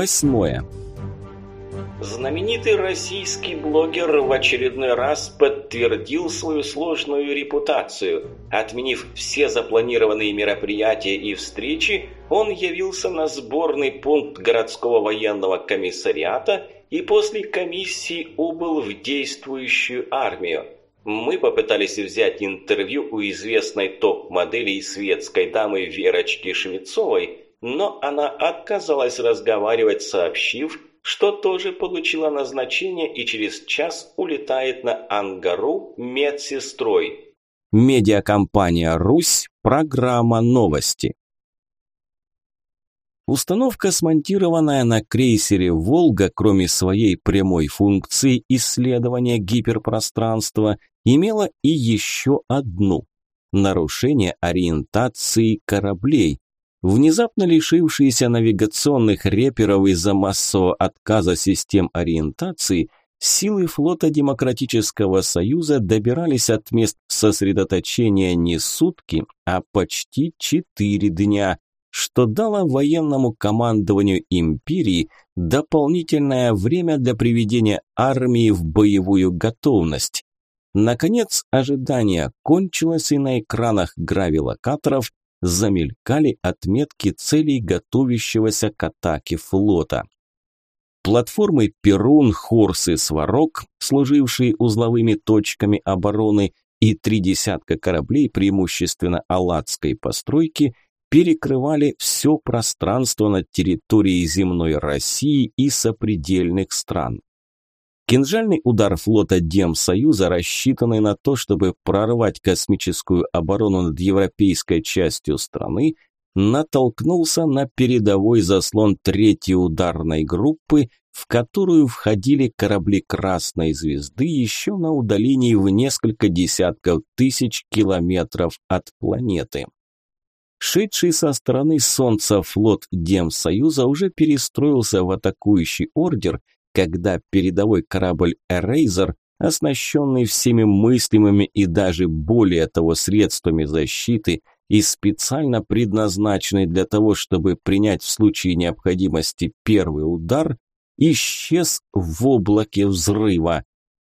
Восьмое. Знаменитый российский блогер в очередной раз подтвердил свою сложную репутацию. Отменив все запланированные мероприятия и встречи, он явился на сборный пункт городского военного комиссариата и после комиссии убыл в действующую армию. Мы попытались взять интервью у известной топ-модели и светской дамы Верочки Швецовой, но она отказалась разговаривать, сообщив, что тоже получила назначение и через час улетает на Ангару медсестрой. Медиакомпания «Русь», программа «Новости». Установка, смонтированная на крейсере «Волга», кроме своей прямой функции исследования гиперпространства, имела и еще одну – нарушение ориентации кораблей, Внезапно лишившиеся навигационных реперов из-за массового отказа систем ориентации, силы флота Демократического Союза добирались от мест сосредоточения не сутки, а почти четыре дня, что дало военному командованию империи дополнительное время для приведения армии в боевую готовность. Наконец, ожидание кончилось, и на экранах гравилокаторов замелькали отметки целей готовящегося к атаке флота. Платформы Перун, Хорс и Сварог, служившие узловыми точками обороны, и три десятка кораблей, преимущественно алладской постройки, перекрывали все пространство над территорией земной России и сопредельных стран. Кинжальный удар флота Демсоюза, рассчитанный на то, чтобы прорвать космическую оборону над европейской частью страны, натолкнулся на передовой заслон третьей ударной группы, в которую входили корабли Красной Звезды еще на удалении в несколько десятков тысяч километров от планеты. Шедший со стороны Солнца флот Демсоюза уже перестроился в атакующий ордер – когда передовой корабль «Эрейзер», оснащенный всеми мыслимыми и даже более того средствами защиты и специально предназначенный для того, чтобы принять в случае необходимости первый удар, исчез в облаке взрыва.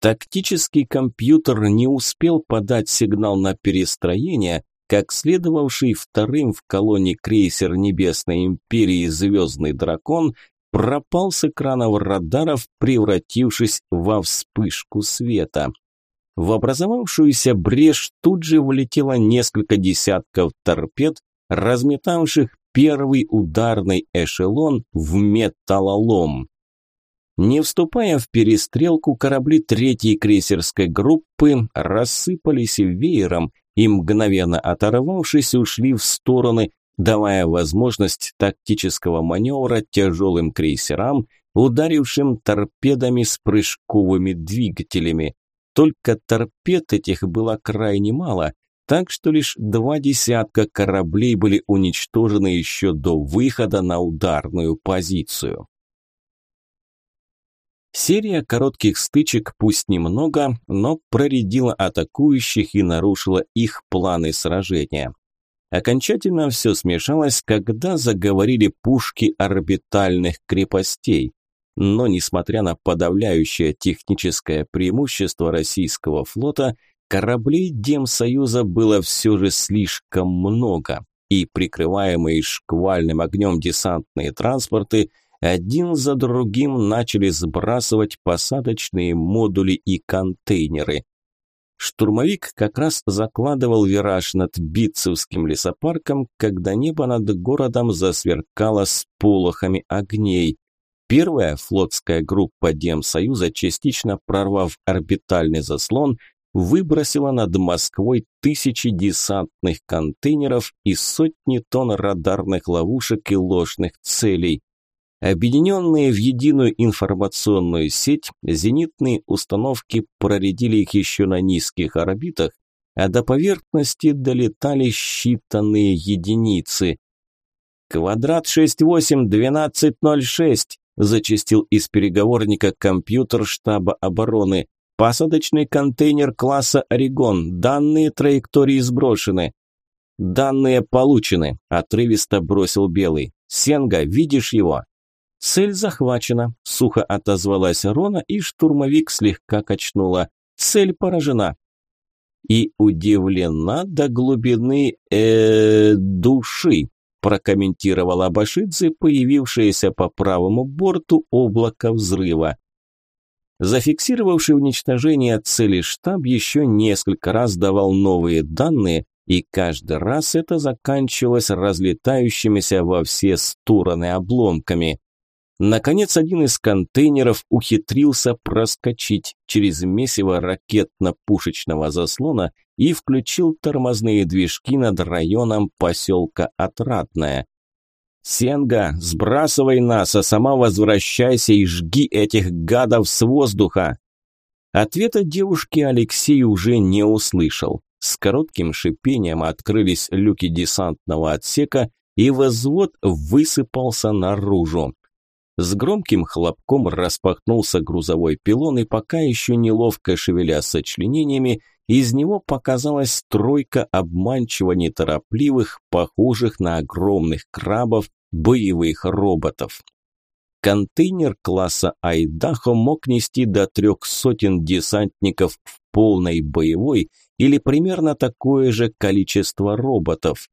Тактический компьютер не успел подать сигнал на перестроение, как следовавший вторым в колонне крейсер Небесной Империи «Звездный дракон» пропал с экранов радаров, превратившись во вспышку света. В образовавшуюся брешь тут же влетело несколько десятков торпед, разметавших первый ударный эшелон в металлолом. Не вступая в перестрелку, корабли третьей крейсерской группы рассыпались веером и, мгновенно оторвавшись, ушли в стороны, давая возможность тактического маневра тяжелым крейсерам, ударившим торпедами с прыжковыми двигателями. Только торпед этих было крайне мало, так что лишь два десятка кораблей были уничтожены еще до выхода на ударную позицию. Серия коротких стычек, пусть немного, но проредила атакующих и нарушила их планы сражения. Окончательно все смешалось, когда заговорили пушки орбитальных крепостей. Но, несмотря на подавляющее техническое преимущество российского флота, кораблей Демсоюза было все же слишком много, и прикрываемые шквальным огнем десантные транспорты один за другим начали сбрасывать посадочные модули и контейнеры. Штурмовик как раз закладывал вираж над Битцевским лесопарком, когда небо над городом засверкало с полохами огней. Первая флотская группа Демсоюза, частично прорвав орбитальный заслон, выбросила над Москвой тысячи десантных контейнеров и сотни тонн радарных ловушек и ложных целей. Объединенные в единую информационную сеть, зенитные установки проредили их еще на низких орбитах, а до поверхности долетали считанные единицы. «Квадрат 68-1206», зачастил из переговорника компьютер штаба обороны. «Посадочный контейнер класса «Орегон». Данные траектории сброшены». «Данные получены», – отрывисто бросил Белый. «Сенга, видишь его?» «Цель захвачена», – сухо отозвалась Рона, и штурмовик слегка качнула. «Цель поражена». И удивлена до глубины э, души, прокомментировала Башидзе, появившееся по правому борту облако взрыва. Зафиксировавший уничтожение цели штаб еще несколько раз давал новые данные, и каждый раз это заканчивалось разлетающимися во все стороны обломками. Наконец, один из контейнеров ухитрился проскочить через месиво ракетно-пушечного заслона и включил тормозные движки над районом поселка Отрадное. «Сенга, сбрасывай нас, а сама возвращайся и жги этих гадов с воздуха!» Ответа девушки Алексей уже не услышал. С коротким шипением открылись люки десантного отсека, и возвод высыпался наружу. С громким хлопком распахнулся грузовой пилон, и пока еще неловко шевеля сочленениями, из него показалась тройка обманчиво неторопливых, похожих на огромных крабов, боевых роботов. Контейнер класса Айдахо мог нести до трех сотен десантников в полной боевой или примерно такое же количество роботов.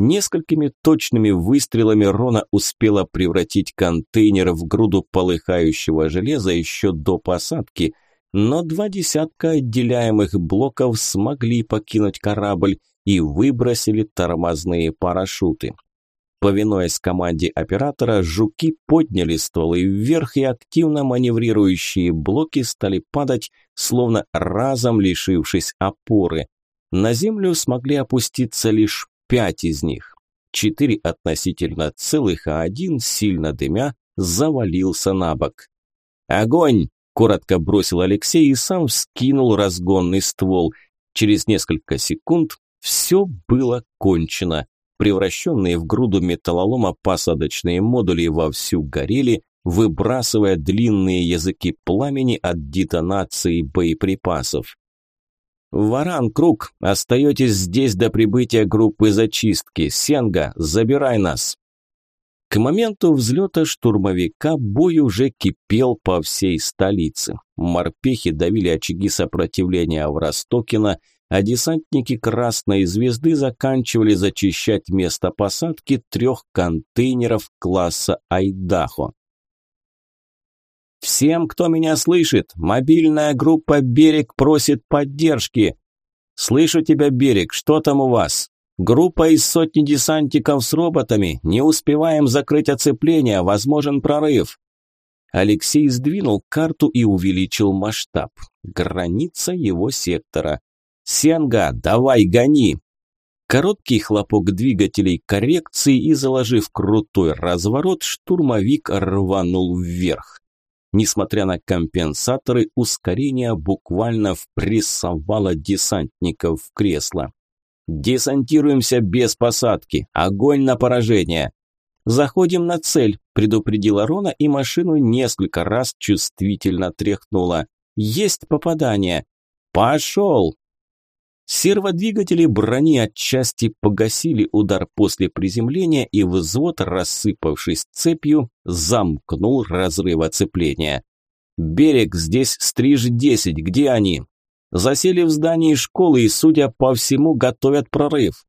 Несколькими точными выстрелами Рона успела превратить контейнер в груду полыхающего железа еще до посадки, но два десятка отделяемых блоков смогли покинуть корабль и выбросили тормозные парашюты. Повинуясь команде оператора, жуки подняли стволы вверх, и активно маневрирующие блоки стали падать, словно разом лишившись опоры. На землю смогли опуститься лишь пять из них. Четыре относительно целых, а один, сильно дымя, завалился на бок. «Огонь!» – коротко бросил Алексей и сам вскинул разгонный ствол. Через несколько секунд все было кончено. Превращенные в груду металлолома посадочные модули вовсю горели, выбрасывая длинные языки пламени от детонации боеприпасов. «Варан, Круг, остаетесь здесь до прибытия группы зачистки. Сенга, забирай нас!» К моменту взлета штурмовика бой уже кипел по всей столице. Морпехи давили очаги сопротивления в Ростокино, а десантники Красной Звезды заканчивали зачищать место посадки трех контейнеров класса Айдахо. «Всем, кто меня слышит, мобильная группа «Берег» просит поддержки. Слышу тебя, «Берег», что там у вас? Группа из сотни десантиков с роботами, не успеваем закрыть оцепление, возможен прорыв». Алексей сдвинул карту и увеличил масштаб. Граница его сектора. «Сенга, давай гони!» Короткий хлопок двигателей коррекции и, заложив крутой разворот, штурмовик рванул вверх. Несмотря на компенсаторы, ускорение буквально впрессовало десантников в кресло. «Десантируемся без посадки! Огонь на поражение!» «Заходим на цель», – предупредила Рона, и машину несколько раз чувствительно тряхнула. «Есть попадание!» «Пошел!» Серводвигатели брони отчасти погасили удар после приземления, и взвод, рассыпавшись цепью, замкнул разрыв оцепления. «Берег, здесь стриж-10, где они?» «Засели в здании школы и, судя по всему, готовят прорыв».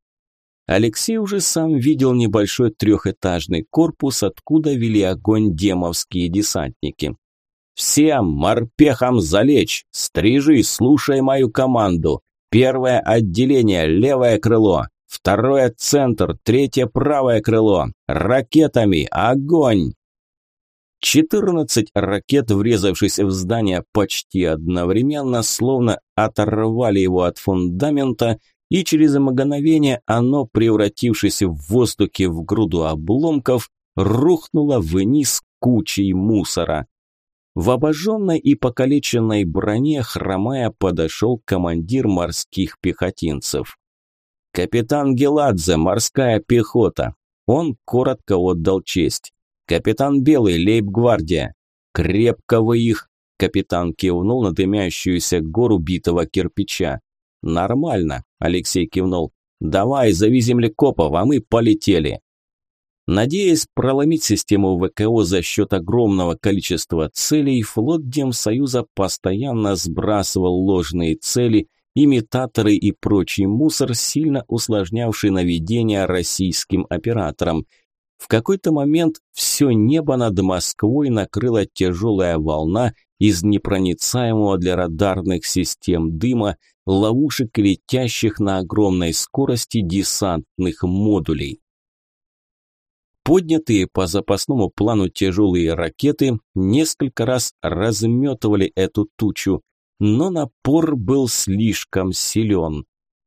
Алексей уже сам видел небольшой трехэтажный корпус, откуда вели огонь демовские десантники. «Всем морпехам залечь! Стрижи, слушай мою команду! Первое отделение – левое крыло. Второе – центр. Третье – правое крыло. Ракетами. Огонь! 14 ракет, врезавшись в здание почти одновременно, словно оторвали его от фундамента, и через мгновение оно, превратившись в воздухе в груду обломков, рухнуло вниз кучей мусора. В обожженной и покалеченной броне, хромая, подошел командир морских пехотинцев. «Капитан Геладзе, морская пехота!» Он коротко отдал честь. «Капитан Белый, лейб-гвардия!» «Крепко вы их!» Капитан кивнул на дымящуюся гору битого кирпича. «Нормально», – Алексей кивнул. «Давай, зови землекопов, а мы полетели». Надеясь проломить систему ВКО за счет огромного количества целей, флот Демсоюза постоянно сбрасывал ложные цели, имитаторы и прочий мусор, сильно усложнявший наведение российским операторам. В какой-то момент все небо над Москвой накрыла тяжелая волна из непроницаемого для радарных систем дыма, ловушек, летящих на огромной скорости десантных модулей. Поднятые по запасному плану тяжелые ракеты несколько раз разметывали эту тучу, но напор был слишком силен.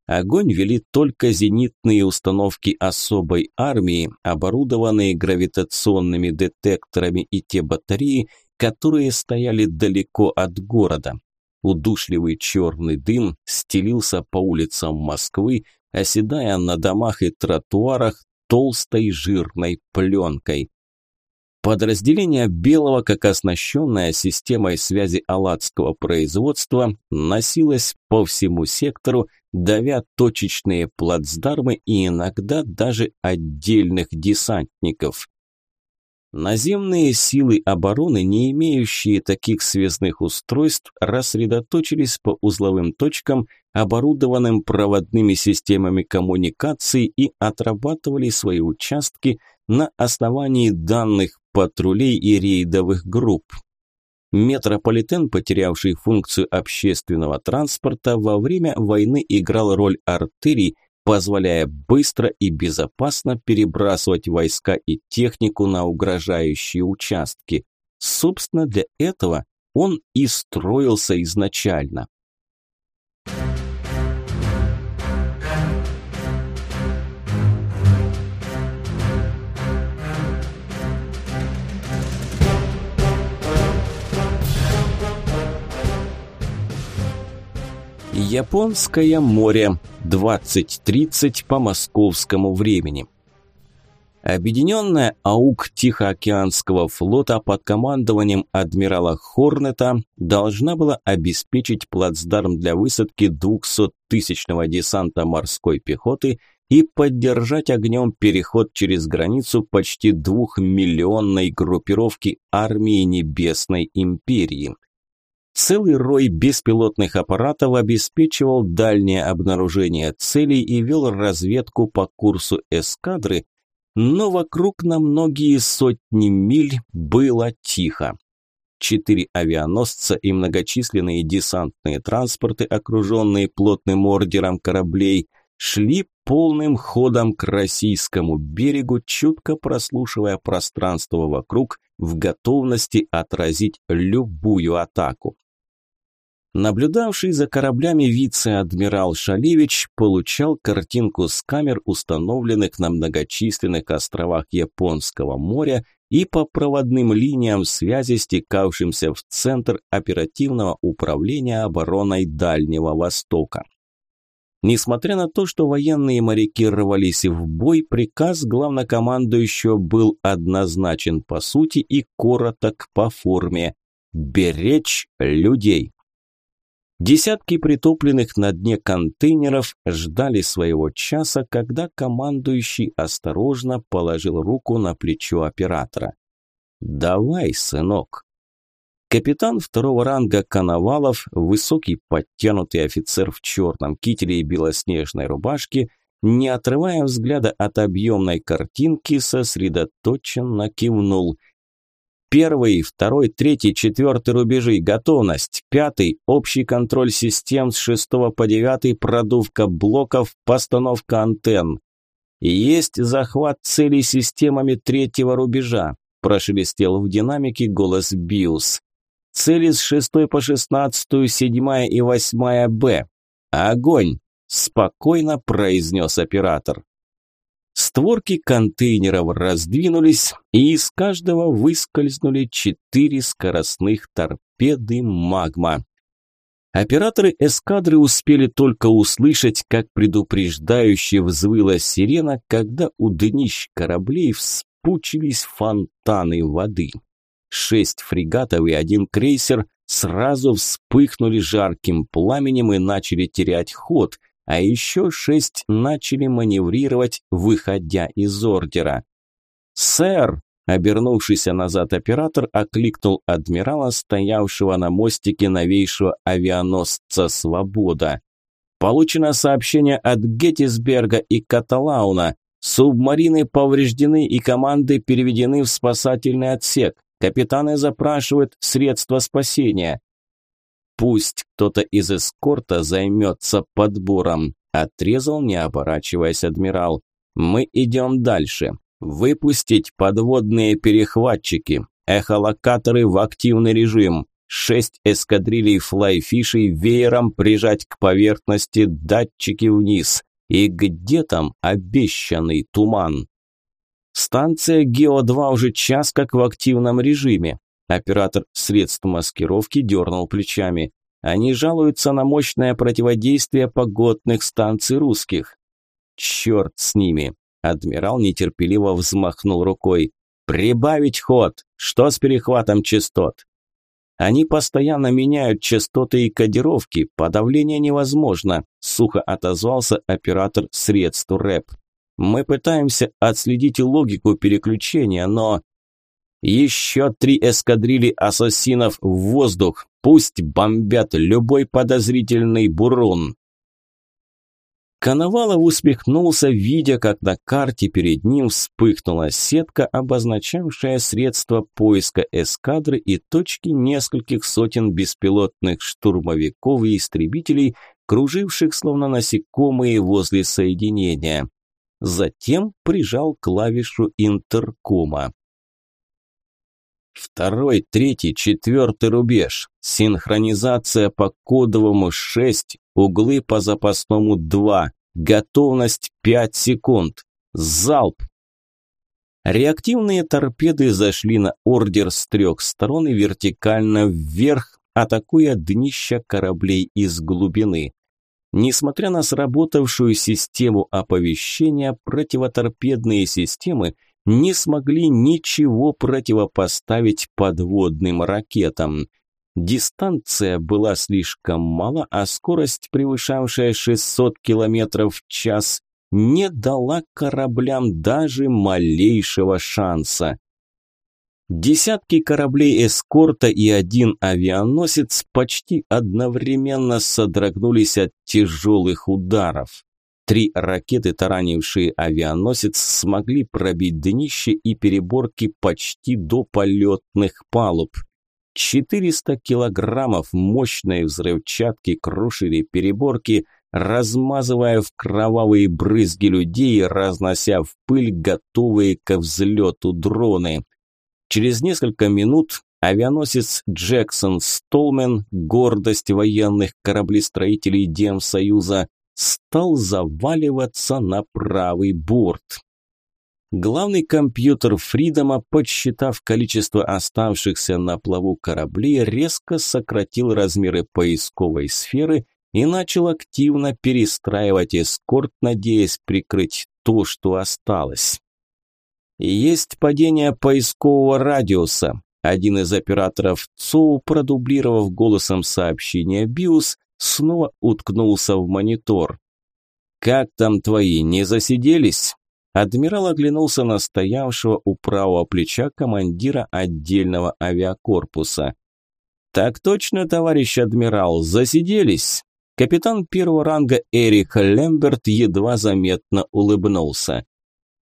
Огонь вели только зенитные установки особой армии, оборудованные гравитационными детекторами и те батареи, которые стояли далеко от города. Удушливый черный дым стелился по улицам Москвы, оседая на домах и тротуарах толстой жирной пленкой. Подразделение Белого, как оснащенная системой связи алладского производства, носилось по всему сектору, давя точечные плацдармы и иногда даже отдельных десантников. Наземные силы обороны, не имеющие таких связных устройств, рассредоточились по узловым точкам – оборудованным проводными системами коммуникаций и отрабатывали свои участки на основании данных патрулей и рейдовых групп. Метрополитен, потерявший функцию общественного транспорта, во время войны играл роль артерий, позволяя быстро и безопасно перебрасывать войска и технику на угрожающие участки. Собственно, для этого он и строился изначально. Японское море, 20.30 по московскому времени. Объединенная АУК Тихоокеанского флота под командованием адмирала Хорнета должна была обеспечить плацдарм для высадки 200-тысячного десанта морской пехоты и поддержать огнем переход через границу почти двухмиллионной группировки армии Небесной Империи. Целый рой беспилотных аппаратов обеспечивал дальнее обнаружение целей и вел разведку по курсу эскадры, но вокруг на многие сотни миль было тихо. Четыре авианосца и многочисленные десантные транспорты, окруженные плотным ордером кораблей, шли полным ходом к российскому берегу, чутко прослушивая пространство вокруг в готовности отразить любую атаку. Наблюдавший за кораблями вице-адмирал Шалевич получал картинку с камер, установленных на многочисленных островах Японского моря и по проводным линиям связи, стекавшимся в Центр оперативного управления обороной Дальнего Востока. Несмотря на то, что военные моряки рвались в бой, приказ главнокомандующего был однозначен по сути и короток по форме – беречь людей. Десятки притопленных на дне контейнеров ждали своего часа, когда командующий осторожно положил руку на плечо оператора. «Давай, сынок». Капитан второго ранга Коновалов, высокий подтянутый офицер в черном кителе и белоснежной рубашке, не отрывая взгляда от объемной картинки, сосредоточенно кивнул – Первый, второй, третий, четвертый рубежи, готовность. Пятый, общий контроль систем с шестого по девятый, продувка блоков, постановка антенн. Есть захват целей системами третьего рубежа, прошелестел в динамике голос Биус. Цели с шестой по шестнадцатую, седьмая и восьмая Б. Огонь! Спокойно произнес оператор. Створки контейнеров раздвинулись, и из каждого выскользнули четыре скоростных торпеды «Магма». Операторы эскадры успели только услышать, как предупреждающе взвыла сирена, когда у днищ кораблей вспучились фонтаны воды. Шесть фрегатов и один крейсер сразу вспыхнули жарким пламенем и начали терять ход – а еще шесть начали маневрировать, выходя из ордера. «Сэр!» Обернувшийся назад оператор окликнул адмирала, стоявшего на мостике новейшего авианосца «Свобода». Получено сообщение от Геттисберга и Каталауна. Субмарины повреждены и команды переведены в спасательный отсек. Капитаны запрашивают средства спасения. Пусть кто-то из эскорта займется подбором, отрезал, не оборачиваясь адмирал. Мы идем дальше. Выпустить подводные перехватчики, эхолокаторы в активный режим, шесть эскадрилей флайфишей веером прижать к поверхности датчики вниз. И где там обещанный туман? Станция Гео-2 уже час как в активном режиме. Оператор средств маскировки дернул плечами. Они жалуются на мощное противодействие погодных станций русских. Черт с ними. Адмирал нетерпеливо взмахнул рукой. «Прибавить ход! Что с перехватом частот?» «Они постоянно меняют частоты и кодировки, подавление невозможно», сухо отозвался оператор средств РЭП. «Мы пытаемся отследить логику переключения, но...» «Еще три эскадрили ассасинов в воздух, пусть бомбят любой подозрительный бурун!» Коновалов усмехнулся, видя, как на карте перед ним вспыхнула сетка, обозначавшая средства поиска эскадры и точки нескольких сотен беспилотных штурмовиков и истребителей, круживших словно насекомые возле соединения. Затем прижал клавишу интеркома. Второй, третий, четвертый рубеж. Синхронизация по кодовому 6, углы по запасному 2. Готовность 5 секунд. Залп. Реактивные торпеды зашли на ордер с трех сторон и вертикально вверх, атакуя днища кораблей из глубины. Несмотря на сработавшую систему оповещения, противоторпедные системы – не смогли ничего противопоставить подводным ракетам. Дистанция была слишком мала, а скорость, превышавшая 600 км в час, не дала кораблям даже малейшего шанса. Десятки кораблей эскорта и один авианосец почти одновременно содрогнулись от тяжелых ударов. Три ракеты, таранившие авианосец, смогли пробить днище и переборки почти до полетных палуб. 400 килограммов мощной взрывчатки крушили переборки, размазывая в кровавые брызги людей, разнося в пыль готовые к взлету дроны. Через несколько минут авианосец Джексон Столмен, гордость военных кораблестроителей Демсоюза, стал заваливаться на правый борт. Главный компьютер Фридома, подсчитав количество оставшихся на плаву кораблей, резко сократил размеры поисковой сферы и начал активно перестраивать эскорт, надеясь прикрыть то, что осталось. Есть падение поискового радиуса. Один из операторов ЦОУ, продублировав голосом сообщение БИУС, снова уткнулся в монитор. «Как там твои, не засиделись?» Адмирал оглянулся на стоявшего у правого плеча командира отдельного авиакорпуса. «Так точно, товарищ адмирал, засиделись!» Капитан первого ранга Эрик Лемберт едва заметно улыбнулся.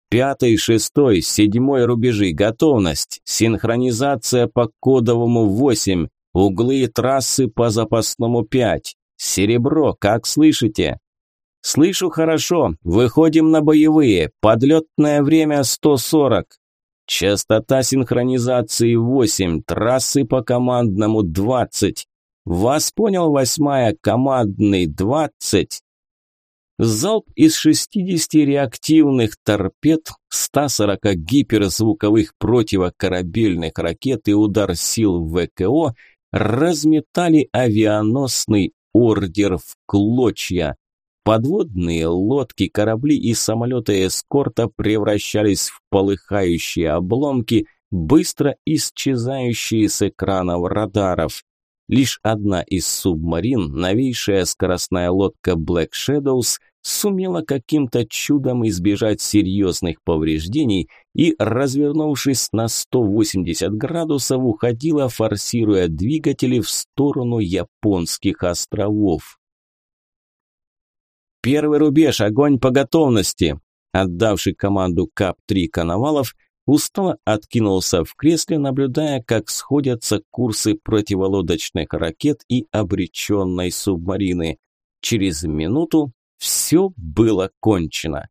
«Пятый, шестой, седьмой рубежи, готовность, синхронизация по кодовому восемь, углы трассы по запасному пять, серебро, как слышите?» «Слышу хорошо. Выходим на боевые. Подлетное время 140. Частота синхронизации 8. Трассы по командному 20. Вас понял, восьмая, командный 20». Залп из 60 реактивных торпед, 140 гиперзвуковых противокорабельных ракет и удар сил ВКО разметали авианосный ордер в клочья. Подводные лодки, корабли и самолеты эскорта превращались в полыхающие обломки, быстро исчезающие с экранов радаров. Лишь одна из субмарин, новейшая скоростная лодка Black Shadows, сумела каким-то чудом избежать серьезных повреждений и, развернувшись на 180 градусов, уходила, форсируя двигатели в сторону японских островов. «Первый рубеж, огонь по готовности!» Отдавший команду КАП-3 Коновалов, устало откинулся в кресле, наблюдая, как сходятся курсы противолодочных ракет и обреченной субмарины. Через минуту все было кончено.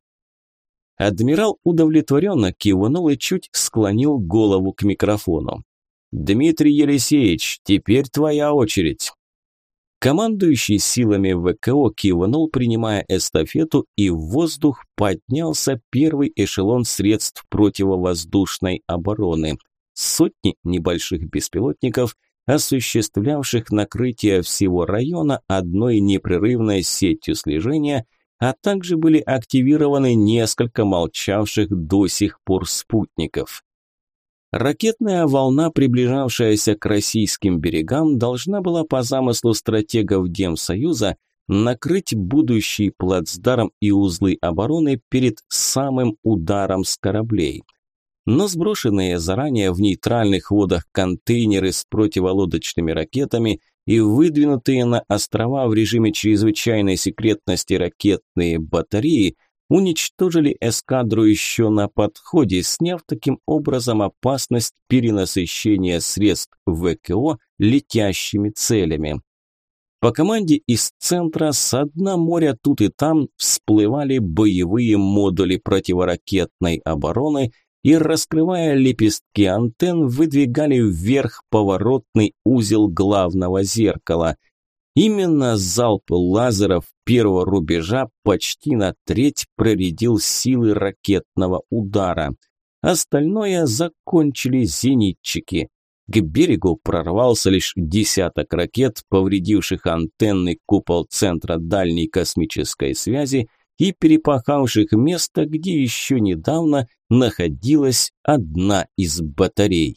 Адмирал удовлетворенно кивнул и чуть склонил голову к микрофону. «Дмитрий Елисеевич, теперь твоя очередь». Командующий силами ВКО кивнул, принимая эстафету, и в воздух поднялся первый эшелон средств противовоздушной обороны. Сотни небольших беспилотников, осуществлявших накрытие всего района одной непрерывной сетью слежения, а также были активированы несколько молчавших до сих пор спутников. Ракетная волна, приближавшаяся к российским берегам, должна была по замыслу стратегов Демсоюза накрыть будущий плацдарм и узлы обороны перед самым ударом с кораблей. Но сброшенные заранее в нейтральных водах контейнеры с противолодочными ракетами и выдвинутые на острова в режиме чрезвычайной секретности ракетные батареи – уничтожили эскадру еще на подходе, сняв таким образом опасность перенасыщения средств ВКО летящими целями. По команде из центра с дна моря тут и там всплывали боевые модули противоракетной обороны и, раскрывая лепестки антенн, выдвигали вверх поворотный узел главного зеркала – Именно залп лазеров первого рубежа почти на треть проредил силы ракетного удара. Остальное закончили зенитчики. К берегу прорвался лишь десяток ракет, повредивших антенный купол Центра дальней космической связи и перепахавших место, где еще недавно находилась одна из батарей.